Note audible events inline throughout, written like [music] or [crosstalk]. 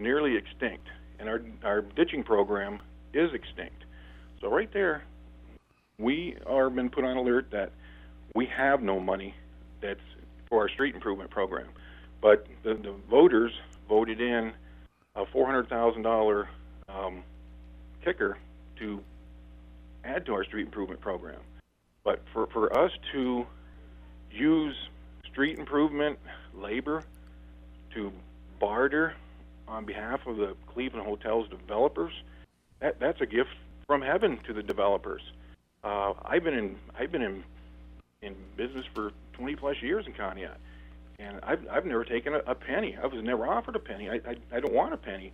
nearly extinct, and our our ditching program is extinct. So right there, we are been put on alert that we have no money that's for our street improvement program. But the, the voters voted in a four hundred thousand dollar um, kicker to add to our street improvement program. But for, for us to use street improvement labor to barter on behalf of the Cleveland Hotels developers, that, that's a gift from heaven to the developers. Uh, I've been in I've been in in business for 20 plus years in Conneaut, and I've I've never taken a, a penny. I was never offered a penny. I I, I don't want a penny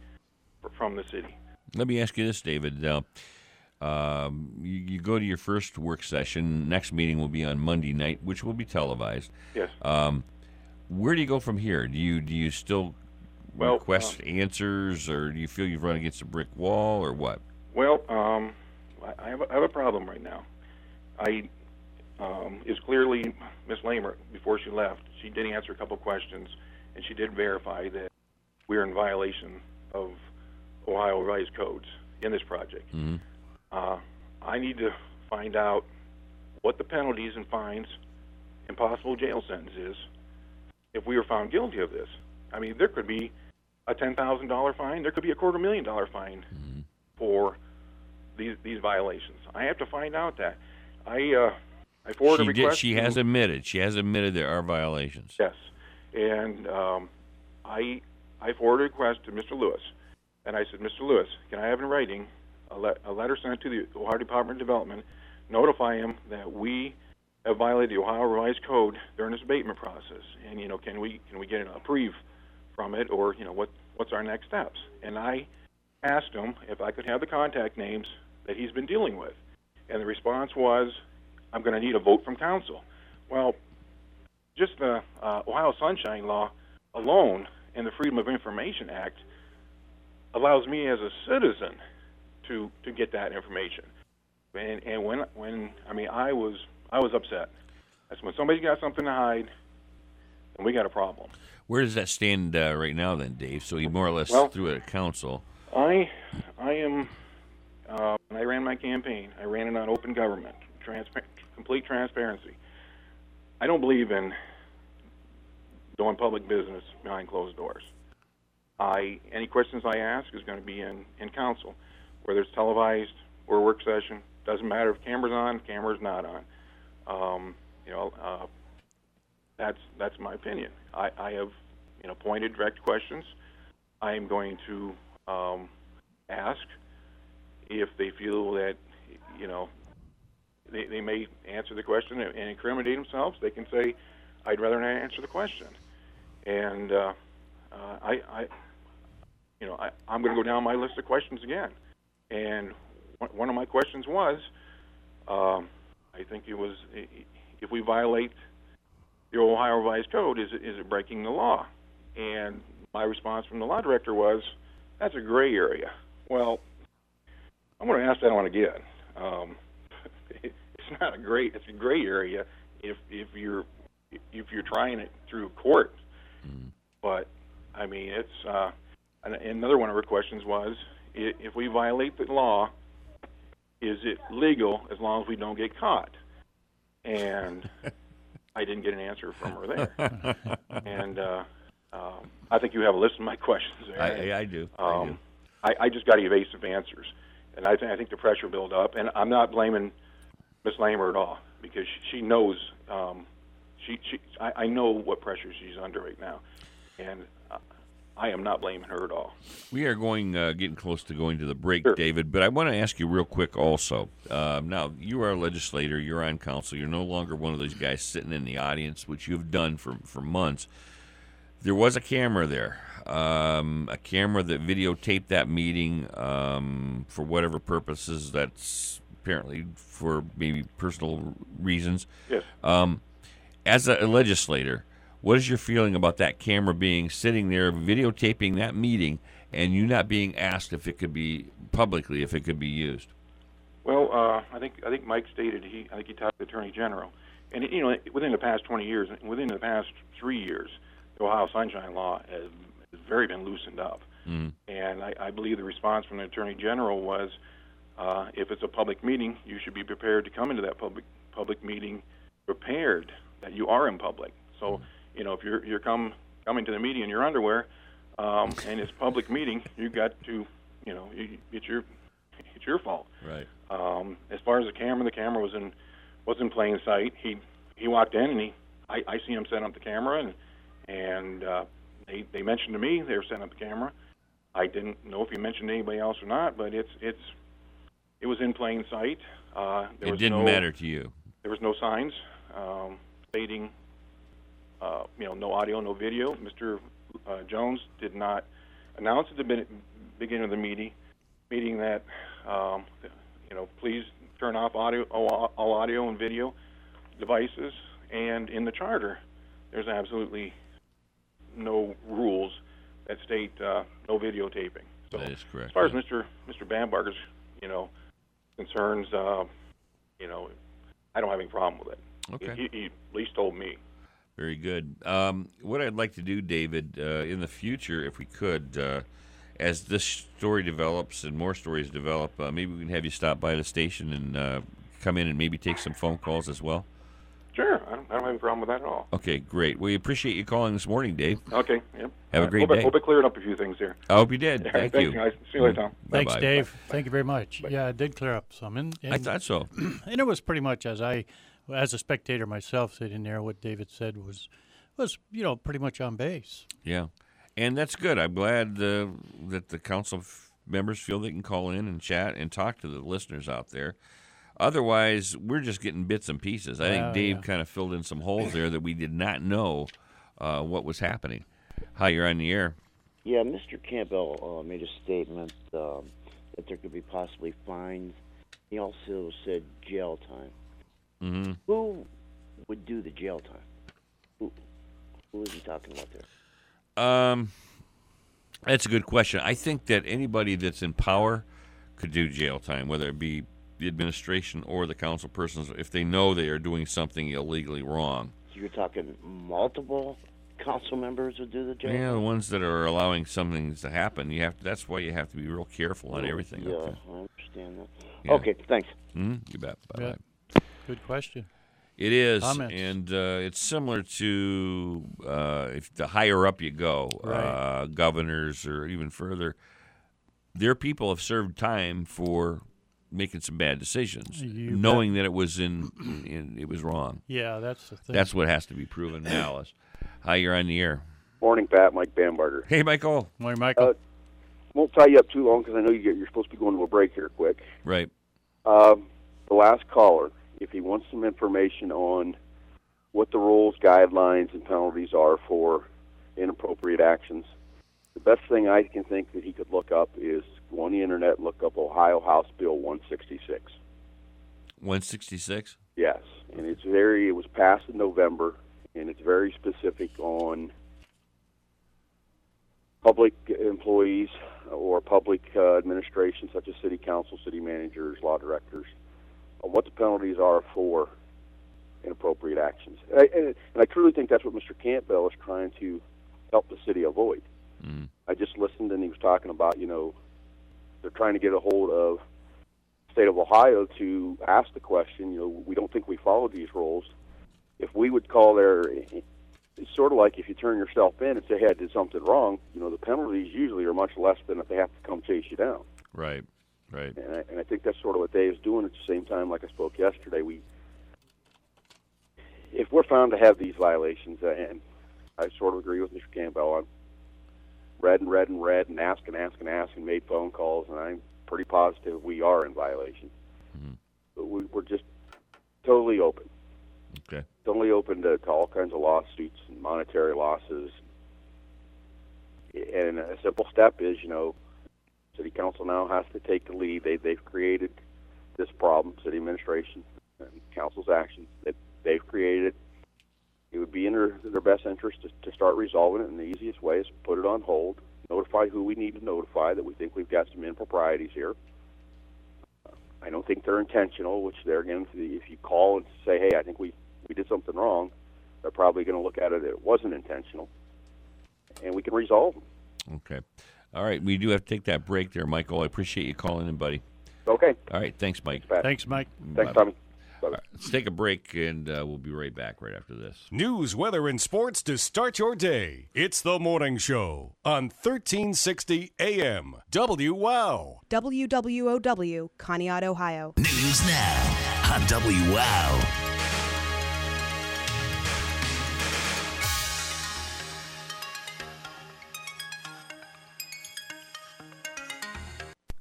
from the city. Let me ask you this, David. Uh, um, you, you, go to your first work session. Next meeting will be on Monday night, which will be televised. Yes. Um, where do you go from here? Do you do you still well, request um, answers, or do you feel you've run against a brick wall, or what? Well, um, I, have a, I have a problem right now. I um, is clearly Miss Lamer before she left. She did answer a couple questions, and she did verify that we're in violation of Ohio revised codes in this project. Mm-hmm. Uh, I need to find out what the penalties and fines and possible jail sentence is if we were found guilty of this. I mean, there could be a ten thousand dollar fine. There could be a quarter million dollar fine mm-hmm. for these these violations. I have to find out that. I uh, I forwarded she a request. Did, she has admitted. She has admitted there are violations. Yes, and um, I I forwarded a request to Mr. Lewis, and I said, Mr. Lewis, can I have in writing a, le- a letter sent to the Ohio Department of Development, notify him that we have violated the Ohio Revised Code during this abatement process, and you know, can we can we get a reprieve from it, or you know, what what's our next steps? And I asked him if I could have the contact names that he's been dealing with, and the response was, I'm going to need a vote from council. Well, just the uh, Ohio Sunshine Law alone and the Freedom of Information Act allows me as a citizen to to get that information. And and when when I mean I was I was upset. That's when somebody's got something to hide, and we got a problem. Where does that stand uh, right now, then, Dave? So you more or less well, through a council. I I am. Uh, when I ran my campaign, I ran it on open government, transparent, complete transparency. I don't believe in doing public business behind closed doors. I any questions I ask is going to be in in council, whether it's televised or a work session. Doesn't matter if camera's on, camera's not on. Um, you know, uh, that's that's my opinion. I, I have you know pointed direct questions. I am going to um, ask if they feel that you know they, they may answer the question and, incriminate themselves. They can say, "I'd rather not answer the question." And uh, uh, I, I, you know, I, I'm going to go down my list of questions again. And one of my questions was, um, I think it was, if we violate the Ohio Revised Code, is it, is it breaking the law? And my response from the law director was, that's a gray area. Well, I'm going to ask that one again. Um, [laughs] it's not a gray, it's a gray area if if you're if you're trying it through court. Mm. But I mean, it's uh, another one of her questions was if we violate the law, is it legal as long as we don't get caught? And [laughs] I didn't get an answer from her there. [laughs] and uh, um, I think you have a list of my [laughs] questions there. I, I do. Um, I, do. I, I just got evasive answers, and I think I think the pressure built up. And I'm not blaming Miss Lamer at all because she, she knows. Um, she, she, I, I know what pressure she's under right now, and I am not blaming her at all. We are going uh, getting close to going to the break, sure. David. But I want to ask you real quick also. Uh, now you are a legislator. You're on council. You're no longer one of those guys sitting in the audience, which you've done for for months. There was a camera there, um, a camera that videotaped that meeting um, for whatever purposes. That's apparently for maybe personal reasons. Yes. Um, as a legislator, what is your feeling about that camera being sitting there videotaping that meeting and you not being asked if it could be publicly if it could be used? Well, uh, I think I think Mike stated he I think he talked to the Attorney General, and you know within the past 20 years, within the past three years, the Ohio Sunshine Law has, has very been loosened up. Mm. And I, I believe the response from the Attorney General was, uh, if it's a public meeting, you should be prepared to come into that public public meeting prepared that you are in public. So, you know, if you're you're come coming to the meeting in your underwear, um, and it's public meeting, you got to, you know, you, it's your it's your fault. Right. Um, as far as the camera, the camera was in was in plain sight. He he walked in and he I, I see him setting up the camera and and uh, they they mentioned to me they were setting up the camera. I didn't know if he mentioned anybody else or not, but it's it's it was in plain sight. Uh, there It didn't no, matter to you. There was no signs um, stating uh, you know no audio, no video. Mr. Uh, Jones did not announce at the beginning of the meeting meeting that um, you know please turn off audio all, all audio and video devices. And in the charter, there's absolutely no rules that state uh, no videotaping. So That is correct. as far as Mr. Mr. Bambarger's, you know, concerns, uh, you know, I don't have any problem with it. Okay. He, he at least told me. Very good. Um, what I'd like to do, David, uh, in the future, if we could, uh, as this story develops and more stories develop, uh, maybe we can have you stop by the station and uh, come in and maybe take some phone calls as well. Sure, I don't, I don't have a problem with that at all. Okay, great. We appreciate you calling this morning, Dave. Okay, yep. Have a great hope day. I, hope I cleared up a few things here. I hope you did. All right, Thank thanks, you. Guys. See you later, Tom. Thanks, Bye-bye. Dave. Thank you very much. Yeah, it did clear up some, and, and, I thought so. [clears throat] and it was pretty much as I, as a spectator myself, sitting there. What David said was, was you know pretty much on base. Yeah, and that's good. I'm glad uh, that the council f- members feel they can call in and chat and talk to the listeners out there. Otherwise, we're just getting bits and pieces. I think Oh, Dave yeah. kind of filled in some holes there that we did not know uh, what was happening. Hi, you're on the air. Yeah, Mr. Campbell uh, made a statement um, that there could be possibly fines. He also said jail time. Hmm Who would do the jail time? Who, who is he talking about there? Um, that's a good question. I think that anybody that's in power could do jail time, whether it be the administration or the council persons, if they know they are doing something illegally wrong. So you're talking multiple council members would do the jail Yeah, the ones that are allowing some things to happen, you have. To, that's why you have to be real careful on everything. Yeah. I understand that. Yeah. Okay, thanks. Mhm, you bet. Bye Yeah. Bye. Good question. It is, Comments? and uh, it's similar to uh, if the higher up you go, Right. uh, governors or even further, their people have served time for making some bad decisions, You knowing that it was in, in it was wrong. Yeah, that's the thing. That's what has to be proven. Malice. Hi, you're on the air. Morning, Pat. Mike Bambarger. Hey, Michael. Morning, Michael. Uh, Won't tie you up too long because I know you get, you're supposed to be going to a break here quick. Right. Um, the last caller, if he wants some information on what the rules, guidelines, and penalties are for inappropriate actions, the best thing I can think that he could look up is go on the internet and look up Ohio House Bill 166. 166. Yes, and it's very. It was passed in November, and it's very specific on public employees or public uh, administration, such as city council, city managers, law directors, on what the penalties are for inappropriate actions. And I, and, and I truly think that's what Mr. Campbell is trying to help the city avoid. Mm. I just listened, and he was talking about, you know, they're trying to get a hold of state of Ohio to ask the question. You know, we don't think we follow these rules. If we would call their, it's sort of like if you turn yourself in and say, "Hey, I did something wrong." You know, the penalties usually are much less than if they have to come chase you down. Right. Right. And I, and I think that's sort of what Dave's doing. At the same time, like I spoke yesterday, we, if we're found to have these violations, uh, and I sort of agree with Mr. Campbell, I'm read and read and read and ask and ask and ask and made phone calls, and I'm pretty positive we are in violation. Mhm. But we, we're just totally open, Okay. totally open to, to all kinds of lawsuits and monetary losses. And a simple step is, you know, city council now has to take the lead. They they've created this problem, city administration and council's actions. They they've created it. It would be in their, their best interest to, to start resolving it, and the easiest way is put it on hold, notify who we need to notify that we think we've got some improprieties here. I don't think they're intentional, which they're again, if you call and say, hey, I think we, we did something wrong, they're probably going to look at it, it wasn't intentional, and we can resolve them. Okay. All right, we do have to take that break there, Michael. I appreciate you calling in, buddy. Okay. All right, thanks, Mike. Pat. Thanks, Mike. Thanks, Bye. Tommy. All right, let's take a break, and uh, we'll be right back right after this. News, weather, and sports to start your day. It's the morning show on 1360 AM. WOW. WWOW, Conneaut, Ohio. News now on WOW.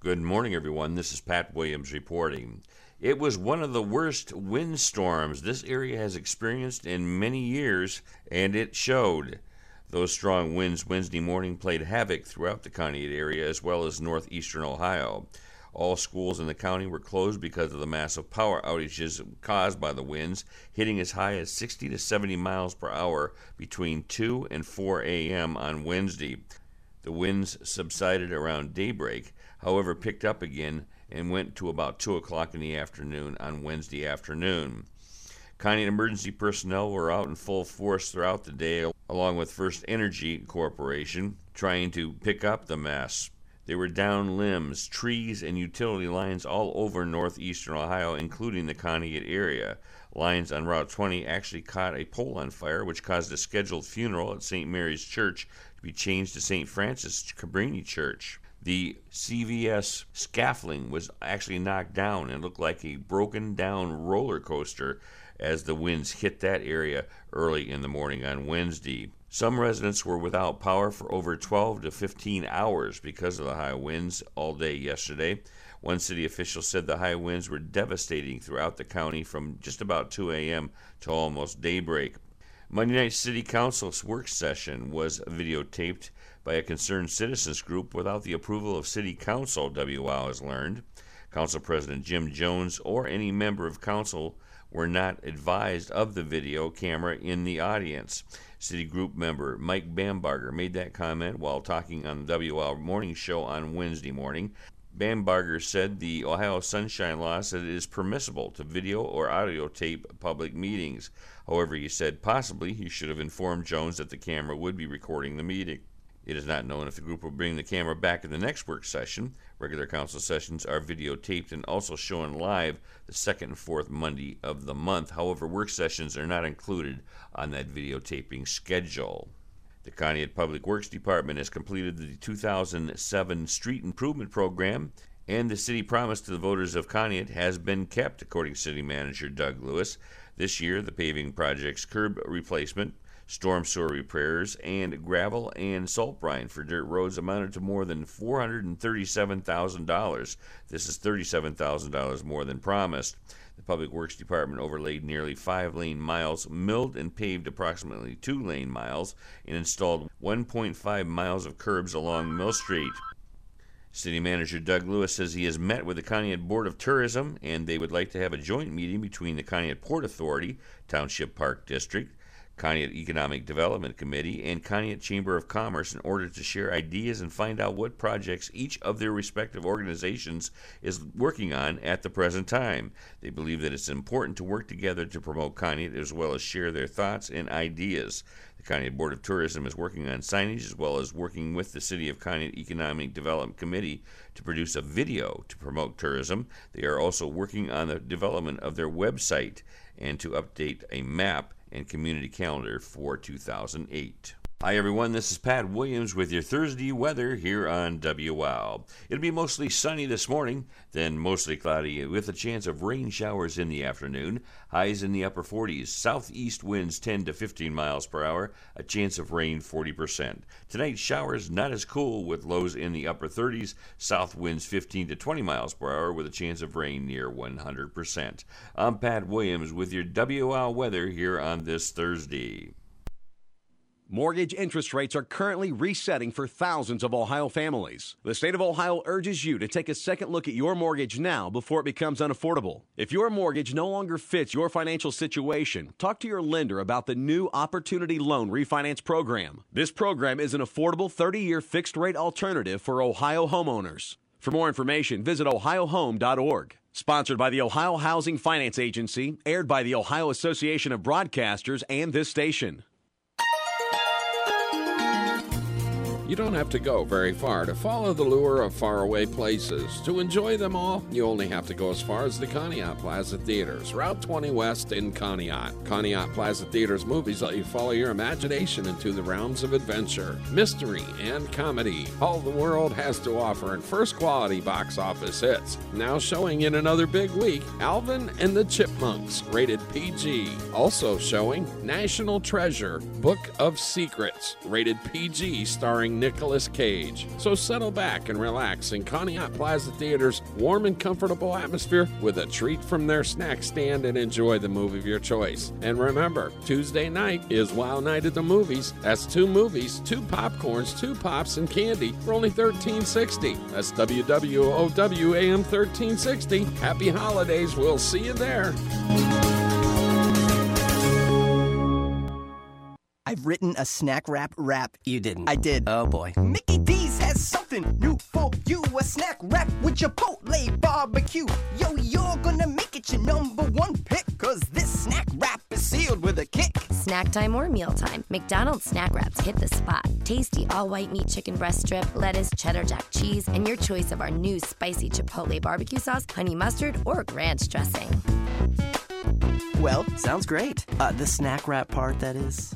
Good morning, everyone. This is Pat Williams reporting. It was one of the worst windstorms this area has experienced in many years, and it showed. Those strong winds Wednesday morning played havoc throughout the Conneaut area as well as northeastern Ohio. All schools in the county were closed because of the massive power outages caused by the winds, hitting as high as 60 to 70 miles per hour between 2 and 4 a.m. on Wednesday. The winds subsided around daybreak, however, picked up again and went to about 2 o'clock in the afternoon on Wednesday afternoon. County emergency personnel were out in full force throughout the day, along with First Energy Corporation, trying to pick up the mess. There were down limbs, trees, and utility lines all over northeastern Ohio, including the Conneaut area. Lines on Route 20 actually caught a pole on fire, which caused a scheduled funeral at St. Mary's Church to be changed to St. Francis Cabrini Church. The CVS scaffolding was actually knocked down and looked like a broken down roller coaster as the winds hit that area early in the morning on Wednesday. Some residents were without power for over 12 to 15 hours because of the high winds all day yesterday. One city official said the high winds were devastating throughout the county from just about 2 a.m. to almost daybreak. Monday night city council's work session was videotaped by a concerned citizens group without the approval of city council, WOW has learned. Council President Jim Jones or any member of council were not advised of the video camera in the audience. City Group member Mike Bambarger made that comment while talking on the WL Morning Show on Wednesday morning. Bambarger said the Ohio Sunshine Law said it is permissible to video or audio tape public meetings. However, he said possibly he should have informed Jones that the camera would be recording the meeting. It is not known if the group will bring the camera back in the next work session. Regular council sessions are videotaped and also shown live the second and fourth Monday of the month. However, work sessions are not included on that videotaping schedule. The Conneaut Public Works Department has completed the 2007 Street Improvement Program, and the city promise to the voters of Conneaut has been kept, according to City Manager Doug Lewis. This year, the paving project's curb replacement, storm sewer repairs, and gravel and salt brine for dirt roads amounted to more than $437,000. This is $37,000 more than promised. The Public Works Department overlaid nearly five lane miles, milled and paved approximately two lane miles, and installed 1.5 miles of curbs along Mill Street. City Manager Doug Lewis says he has met with the Conneaut Board of Tourism and they would like to have a joint meeting between the Conneaut Port Authority, Township Park District, Conneaut Economic Development Committee, and Conneaut Chamber of Commerce in order to share ideas and find out what projects each of their respective organizations is working on at the present time. They believe that it's important to work together to promote Conneaut as well as share their thoughts and ideas. The Conneaut Board of Tourism is working on signage as well as working with the City of Conneaut Economic Development Committee to produce a video to promote tourism. They are also working on the development of their website and to update a map and community calendar for 2008. Hi everyone, this is Pat Williams with your Thursday weather here on WOW. It'll be mostly sunny this morning, then mostly cloudy with a chance of rain showers in the afternoon. Highs in the upper 40s, southeast winds 10 to 15 miles per hour, a chance of rain 40%. Tonight showers not as cool with lows in the upper 30s, south winds 15 to 20 miles per hour with a chance of rain near 100%. I'm Pat Williams with your WOW weather here on this Thursday. Mortgage interest rates are currently resetting for thousands of Ohio families. The state of Ohio urges you to take a second look at your mortgage now before it becomes unaffordable. If your mortgage no longer fits your financial situation, talk to your lender about the new Opportunity Loan Refinance Program. This program is an affordable 30 year fixed rate alternative for Ohio homeowners. For more information, visit ohiohome.org. Sponsored by the Ohio Housing Finance Agency, aired by the Ohio Association of Broadcasters and this station. You don't have to go very far to follow the lure of faraway places. To enjoy them all, you only have to go as far as the Conneaut Plaza Theaters, Route 20 West in Conneaut. Conneaut Plaza Theaters movies let you follow your imagination into the realms of adventure, mystery, and comedy. All the world has to offer in first quality box office hits. Now showing in another big week, Alvin and the Chipmunks, rated PG. Also showing National Treasure, Book of Secrets, rated PG, starring Nicolas Cage. So settle back and relax in Conneaut Plaza Theater's warm and comfortable atmosphere with a treat from their snack stand and enjoy the movie of your choice. And remember, Tuesday night is Wow Night at the Movies. That's two movies, two popcorns, two pops, and candy for only $13.60. That's WWOW AM 1360. Happy holidays. We'll see you there. I've written a snack wrap rap. You didn't. I did. Oh boy. Mickey D's has something new for you. A snack wrap with Chipotle barbecue. Yo, you're gonna make it your number one pick. Cause this snack wrap is sealed with a kick. Snack time or mealtime, McDonald's snack wraps hit the spot. Tasty all white meat chicken breast strip, lettuce, cheddar jack cheese, and your choice of our new spicy Chipotle barbecue sauce, honey mustard, or ranch dressing. Well, sounds great. Uh, the snack wrap part, that is.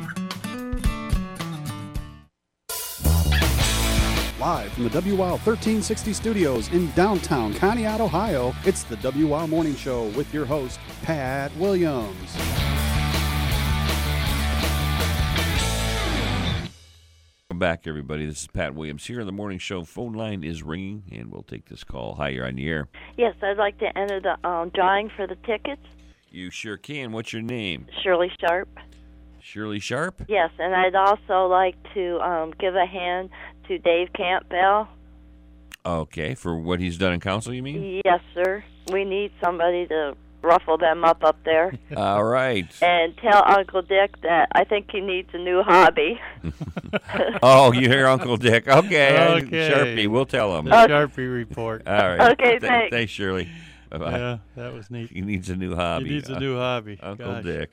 Live from the WOW 1360 studios in downtown Conneaut, Ohio, it's the WOW Morning Show with your host, Pat Williams. Welcome back, everybody. This is Pat Williams here. The morning show phone line is ringing, and we'll take this call. Hi, you're on the air. Yes, I'd like to enter the um, drawing for the tickets. You sure can. What's your name? Shirley Sharp. Shirley Sharp? Yes, and I'd also like to um, give a hand to Dave Campbell. Okay, for what he's done in council, you mean? Yes, sir. We need somebody to ruffle them up up there. [laughs] All right. And tell Uncle Dick that I think he needs a new hobby. [laughs] oh, you hear Uncle Dick? Okay, Okay. Sharpie, we'll tell him. The Sharpie report. All right. Okay, Th- thanks. Thanks, Shirley. Bye-bye. Yeah, that was neat. He needs a new hobby. He needs a uh, new hobby. Uncle Gosh. Dick.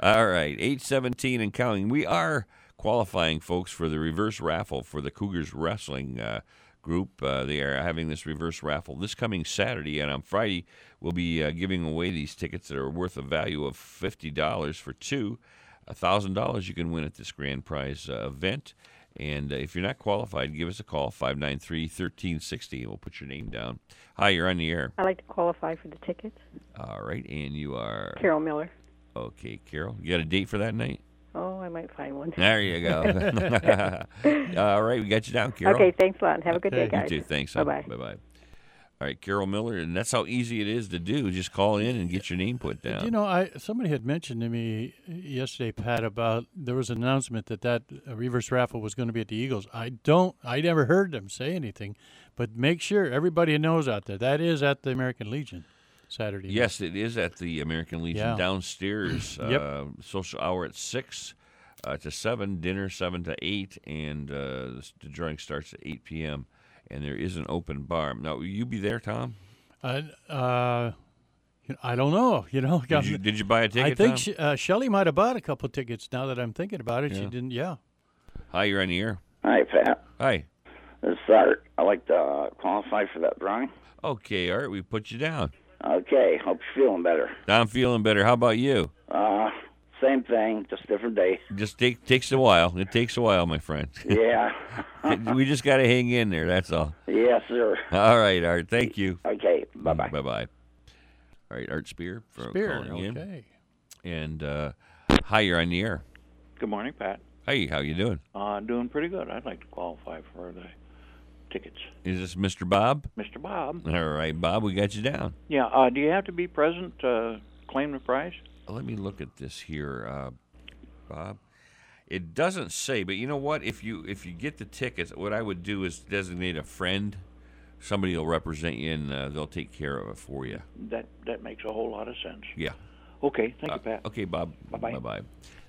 All right, eight seventeen and counting. We are qualifying, folks, for the reverse raffle for the Cougars wrestling uh, group. Uh, they are having this reverse raffle this coming Saturday, and on Friday we'll be uh, giving away these tickets that are worth a value of fifty dollars for two. A thousand dollars you can win at this grand prize uh, event. And uh, if you're not qualified, give us a call, 593 1360, and we'll put your name down. Hi, you're on the air. I'd like to qualify for the tickets. All right, and you are Carol Miller. Okay, Carol. You got a date for that night? Oh, I might find one. There you go. [laughs] [laughs] All right, we got you down, Carol. Okay, thanks a lot. Have a good day, guys. You too. Thanks. Bye-bye. Bye bye. All right, Carol Miller, and that's how easy it is to do. Just call in and get your name put down. You know, I somebody had mentioned to me yesterday, Pat, about there was an announcement that that uh, reverse raffle was going to be at the Eagles. I don't, I never heard them say anything, but make sure everybody knows out there that is at the American Legion Saturday. night. Yes, it is at the American Legion Yeah. downstairs. [clears throat] Yep. uh, social hour at six uh, to seven, dinner seven to eight, and uh, the drawing starts at eight p.m. And there is an open bar. Now, will you be there, Tom? Uh, uh, I don't know. You know, Did you, [laughs] did you buy a ticket? I think Tom? she, uh, Shelley might have bought a couple tickets. Now that I'm thinking about it, she didn't. Yeah. Hi, you're on the air. Hi, Pat. Hi. This is Art. I like to uh, qualify for that drawing. Okay, Art, we put you down. Okay, hope you're feeling better. I'm feeling better. How about you? Uh, same thing, just different day. Just take takes a while. It takes a while, my friend. [laughs] Yeah. [laughs] we just got to hang in there. That's all. yes, sir. All right, Art. Thank you. Okay, bye bye. Bye bye. All right, Art Spear for Spear, calling in. okay. And uh, hi, you're on the air. Good morning, Pat. Hey, how you doing? Uh, doing pretty good. I'd like to qualify for the tickets. Is this Mr. Bob? Mr. Bob. All right, Bob, we got you down. Yeah, uh, do you have to be present to claim the prize? Let me look at this here, uh, Bob. It doesn't say, but you know what? If you if you get the tickets, what I would do is designate a friend somebody will represent you and uh, they'll take care of it for you. That that makes a whole lot of sense. Yeah. Okay, thank you, Uh, Pat. Okay, Bob. Bye-bye. Bye bye.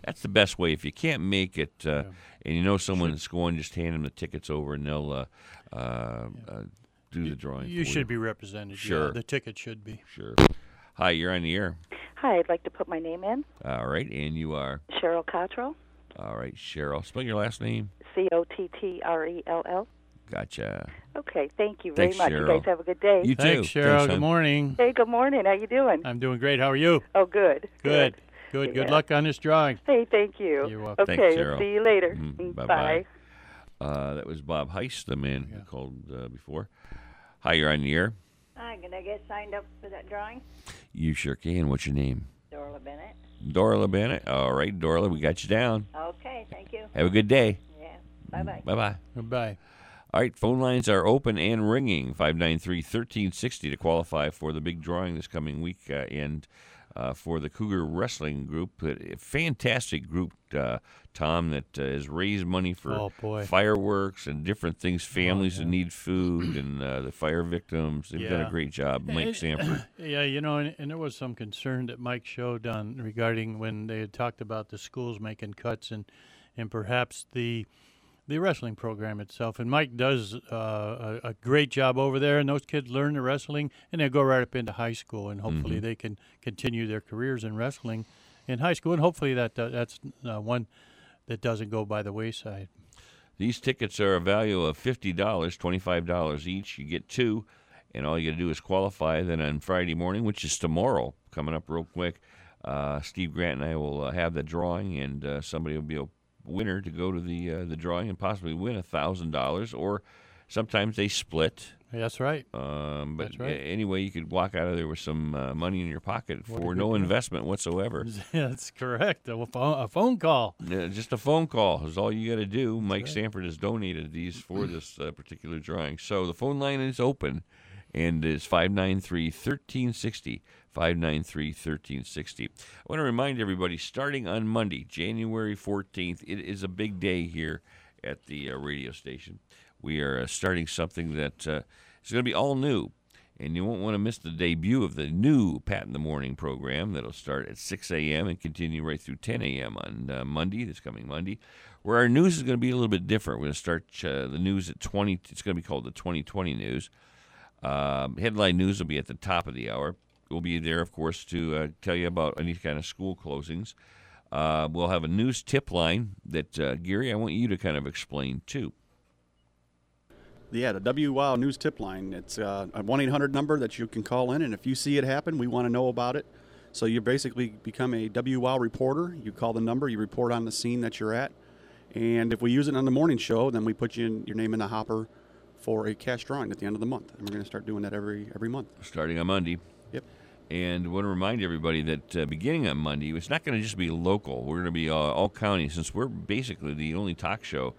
That's the best way. If you can't make it, uh, and you know someone that's going, just hand them the tickets over, and they'll uh, uh, uh, do the drawing. You for should be represented. yeah. Sure. the ticket should be. Sure. Hi, you're on the air. Hi, I'd like to put my name in. All right, and you are. Cheryl Cottrell. All right, Cheryl. Spell your last name. C O T T R E L L. Gotcha. Okay, thank you very Thanks, much. You guys have a good day. You too. Cheryl. Thanks, good morning. Hey, good morning. How you doing? I'm doing great. How are you? Oh, good. Good. Good. Good Yeah. luck on this drawing. Hey, thank you. You're welcome. Okay, Thanks, Cheryl. see you later. Mm, Bye. bye-bye. Uh, that was Bob Heist, the man who called uh, before. Hi, you're on the air. Hi, can I get signed up for that drawing? You sure can. What's your name? Dorla Bennett. Dorla Bennett. All right, Dorla, we got you down. Okay, thank you. Have a good day. Yeah. Bye bye. Bye bye. Bye All right, phone lines are open and ringing 593 1360 to qualify for the big drawing this coming week uh, and uh, for the Cougar Wrestling Group. A fantastic group, uh, Tom, that uh, has raised money for Oh, fireworks and different things, families that need food, and uh, the fire victims. They've done a great job. Mike Sanford. [clears throat] Yeah, you know, and, and there was some concern that Mike showed on regarding when they had talked about the schools making cuts and and perhaps the the wrestling program itself. And Mike does uh, a, a great job over there, and those kids learn the wrestling, and they go right up into high school, and hopefully Mhm. they can continue their careers in wrestling in high school, and hopefully that uh, that's uh, one that doesn't go by the wayside. These tickets are a value of fifty dollars, twenty-five dollars each. You get two, and all you got to do is qualify. Then on Friday morning, which is tomorrow, coming up real quick, uh, Steve Grant and I will uh, have the drawing, and uh, somebody will be a winner to go to the uh, the drawing and possibly win a thousand dollars. Or sometimes they split. That's right. Um, but That's right. anyway, you could walk out of there with some uh, money in your pocket What for no investment whatsoever. [laughs] that's correct. A phone, a phone call. Yeah, just a phone call is all you got to do. Mike Sanford has donated these for [clears throat] this uh, particular drawing. So the phone line is open and is 593 1360. 593 1360. I want to remind everybody starting on Monday, January 14th, it is a big day here at the uh, radio station. We are uh, starting something that uh, is going to be all new. And you won't want to miss the debut of the new Pat in the Morning program that'll start at 6 a.m. and continue right through 10 a.m. on uh, Monday, this coming Monday, where our news is going to be a little bit different. We're going to start uh, the news at 20, it's going to be called the 2020 News. Um, headline news will be at the top of the hour. We'll be there, of course, to uh, tell you about any kind of school closings. Uh, we'll have a news tip line that, uh, Gary, I want you to kind of explain too. Yeah, the WOW News Tip Line. It's uh, a 1 800 number that you can call in, and if you see it happen, we want to know about it. So you basically become a WOW reporter. You call the number, you report on the scene that you're at, and if we use it on the morning show, then we put you in, your name in the hopper for a cash drawing at the end of the month. And we're going to start doing that every every month. starting on Monday. Yep. And want to remind everybody that uh, beginning on Monday, it's not going to just be local. We're going to be uh, all county since we're basically the only talk show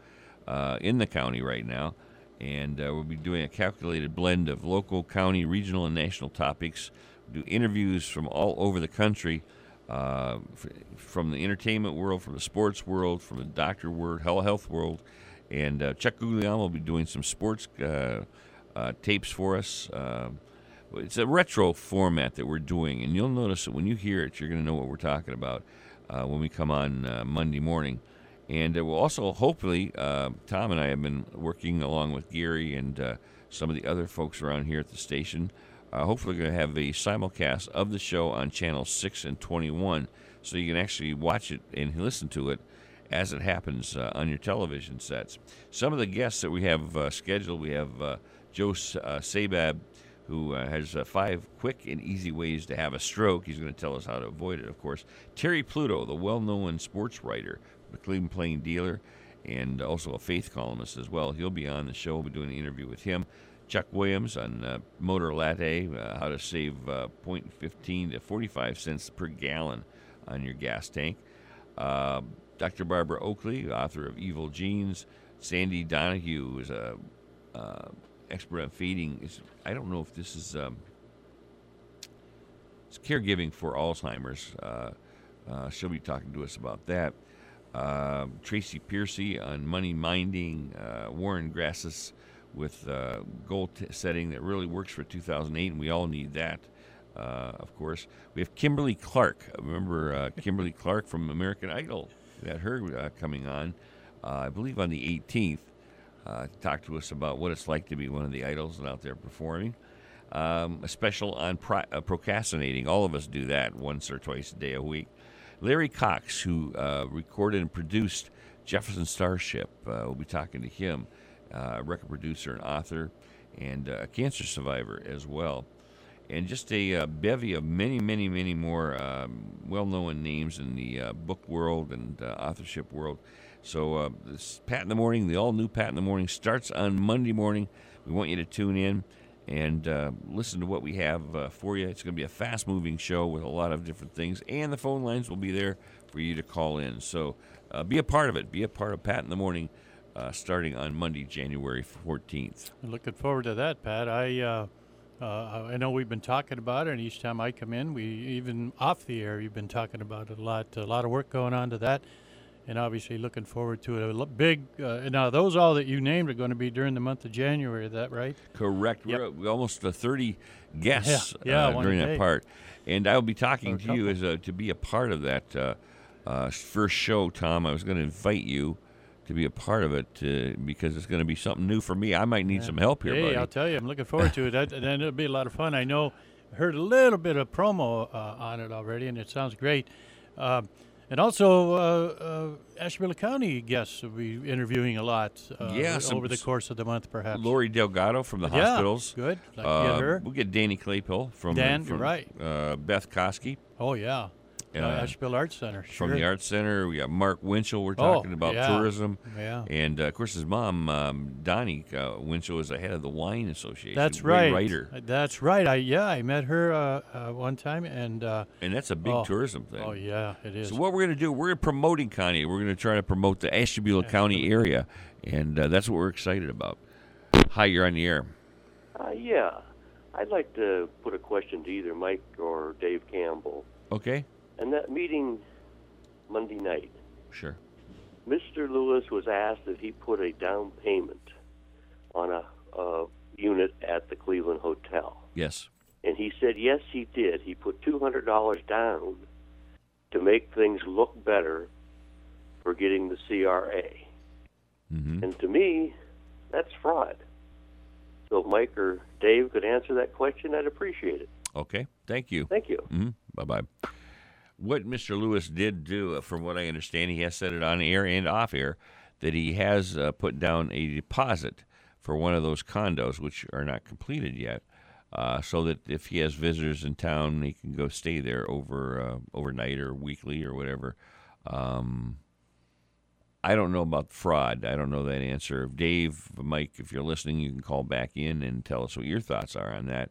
uh, in the county right now. And uh, we'll be doing a calculated blend of local, county, regional, and national topics. do interviews from all over the country, uh, f- from the entertainment world, from the sports world, from the doctor world, health world. And uh, Chuck Guglielmo will be doing some sports tapes for us. Um it's a retro format that we're doing, and you'll notice that when you hear it, you're going to know what we're talking about uh, when we come on uh, Monday morning. And uh, we'll also, hopefully, uh, Tom and I have been working along with Gary and uh, some of the other folks around here at the station. Hopefully, going to have a simulcast of the show on channel 6 and 21 so you can actually watch it and listen to it as it happens uh, on your television sets. Some of the guests that we have uh, scheduled, we have uh, Joe Sabab, who uh, has uh, five quick and easy ways to have a stroke. He's going to tell us how to avoid it, of course. Terry Pluto, the well known sports writer, Cleveland Plain dealer, and also a faith columnist as well. He'll be on the show. We'll be doing an interview with him. Chuck Williams on uh, Motor Latte, uh, how to save uh, 0.15 to 45 cents per gallon on your gas tank. Uh, Dr. Barbara Oakley, author of Evil Genes. Sandy Donahue is a expert on feeding. Is I don't know if this is um, it's caregiving for Alzheimer's. Uh, uh, she'll be talking to us about that. Uh, Tracy Piercy on money minding. Uh, Warren Grasses with uh, goal t- setting that really works for 2008, and we all need that. Uh, of course, we have Kimberly Clark. Remember Kimberly Clark from American Idol? We had her coming on, I believe, on the 18th. Uh, talk to us about what it's like to be one of the idols and out there performing. Um, a special on pro- uh, procrastinating. All of us do that once or twice a day a week. Larry Cox, who uh, recorded and produced Jefferson Starship, we'll be talking to him, record producer and author, and a cancer survivor as well. And just a uh, bevy of many, many, many more um, well known names in the uh, book world and uh, authorship world. So, uh, this Pat in the Morning, the all new Pat in the Morning, starts on Monday morning. We want you to tune in and uh, listen to what we have uh, for you. It's going to be a fast moving show with a lot of different things, and the phone lines will be there for you to call in. So, uh, be a part of it. Be a part of Pat in the Morning uh, starting on Monday, January 14th. Looking forward to that, Pat. I uh, uh, I know we've been talking about it, and each time I come in, we even off the air, you've been talking about it a lot. A lot of work going on to that, and obviously looking forward to it. A big. Uh, now, those all that you named are going to be during the month of January. Is that right? Correct. We're we're almost uh, 30 guests Yeah, yeah, uh, during that part. And I will be talking to you as a, to be a part of that uh, uh, first show, Tom. I was going to invite you to be a part of it uh, because it's going to be something new for me. I might need some help here, hey, buddy. I'll tell you, I'm looking forward to it. That, and it'll be a lot of fun. I know, heard a little bit of promo uh, on it already, and it sounds great. Um and also, uh, uh, Ashtabula County guests will be interviewing a lot uh, Yeah, some- over the course of the month, perhaps. Lori Delgado from the Yeah, hospitals. good. Like get Uh, her. We'll get Danny Claypill from Dan, from, you're right. Uh, Beth Koski. Oh, yeah. Uh, Ashtabula Arts Center, From the Arts Center. We got Mark Winchell. We're Oh, talking about yeah. tourism. Yeah. And, uh, of course, his mom, um, Donnie uh, Winchell, is the head of the Wine Association. That's right. writer. That's right. I yeah, I met her uh, uh, one time, and uh, And that's a big oh, tourism thing. Oh yeah, it is. So what we're going to do, we're promoting Conneaut. We're going to try to promote the Ashtabula County area, and uh, that's what we're excited about. Hi, you're on the air. Uh, yeah, I'd like to put a question to either Mike or Dave Campbell. Okay, And that meeting Monday night, sure. Mr. Lewis was asked if he put a down payment on a, a unit at the Cleveland Hotel. Yes. And he said, yes, he did. He put $200 down to make things look better for getting the CRA. Mm-hmm. And to me, that's fraud. So if Mike or Dave could answer that question, I'd appreciate it. Okay, thank you. Thank you. hmm Bye bye. What Mr. Lewis did do, uh, from what I understand, he has said it on air and off air, that he has uh, put down a deposit for one of those condos, which are not completed yet, uh, so that if he has visitors in town, he can go stay there over uh, overnight or weekly or whatever. Um, I don't know about fraud. I don't know that answer. Dave, Mike, if you're listening, you can call back in and tell us what your thoughts are on that.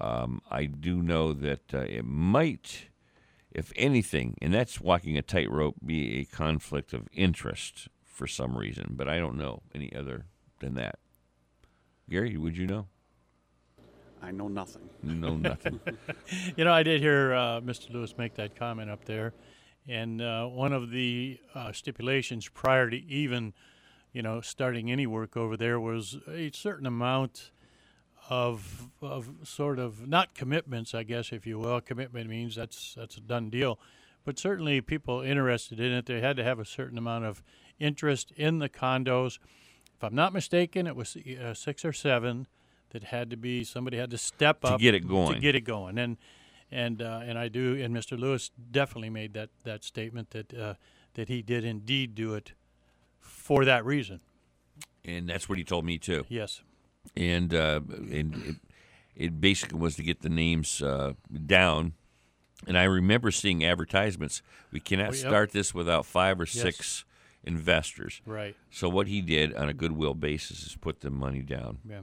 Um, I do know that uh, it might, if anything, and that's walking a tightrope, be a conflict of interest for some reason, but I don't know any other than that. Gary, would you know? I know nothing. You know nothing. [laughs] [laughs] you know, I did hear uh, Mr. Lewis make that comment up there, and uh, one of the uh, stipulations prior to even, you know, starting any work over there was a certain amount of of sort of not commitments, I guess, if you will. Commitment means that's that's a done deal, but certainly people interested in it, they had to have a certain amount of interest in the condos. If I'm not mistaken, it was uh, six or seven that had to be somebody had to step up To get it going to get it going, and and uh, and I do, and Mr. Lewis definitely made that that statement that uh, that he did indeed do it for that reason. and that's what he told me too. Yes. And uh, and it, it basically was to get the names uh, down. And I remember seeing advertisements. We cannot Oh, yep. start this without five or Yes. six investors. Right. So what he did on a goodwill basis is put the money down. Yeah.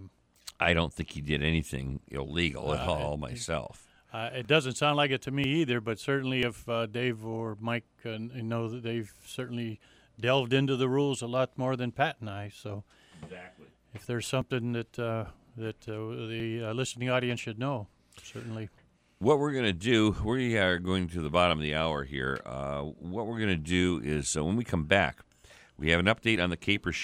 I don't think he did anything illegal at Uh, all it- myself. Uh, it doesn't sound like it to me either, but certainly if uh, Dave or Mike uh, know that they've certainly delved into the rules a lot more than Pat and I. So Exactly. If there's something that uh, that uh, the uh, listening audience should know, certainly. What we're going to do, we are going to the bottom of the hour here. What we're going to do is when we come back, we have an update on the Caper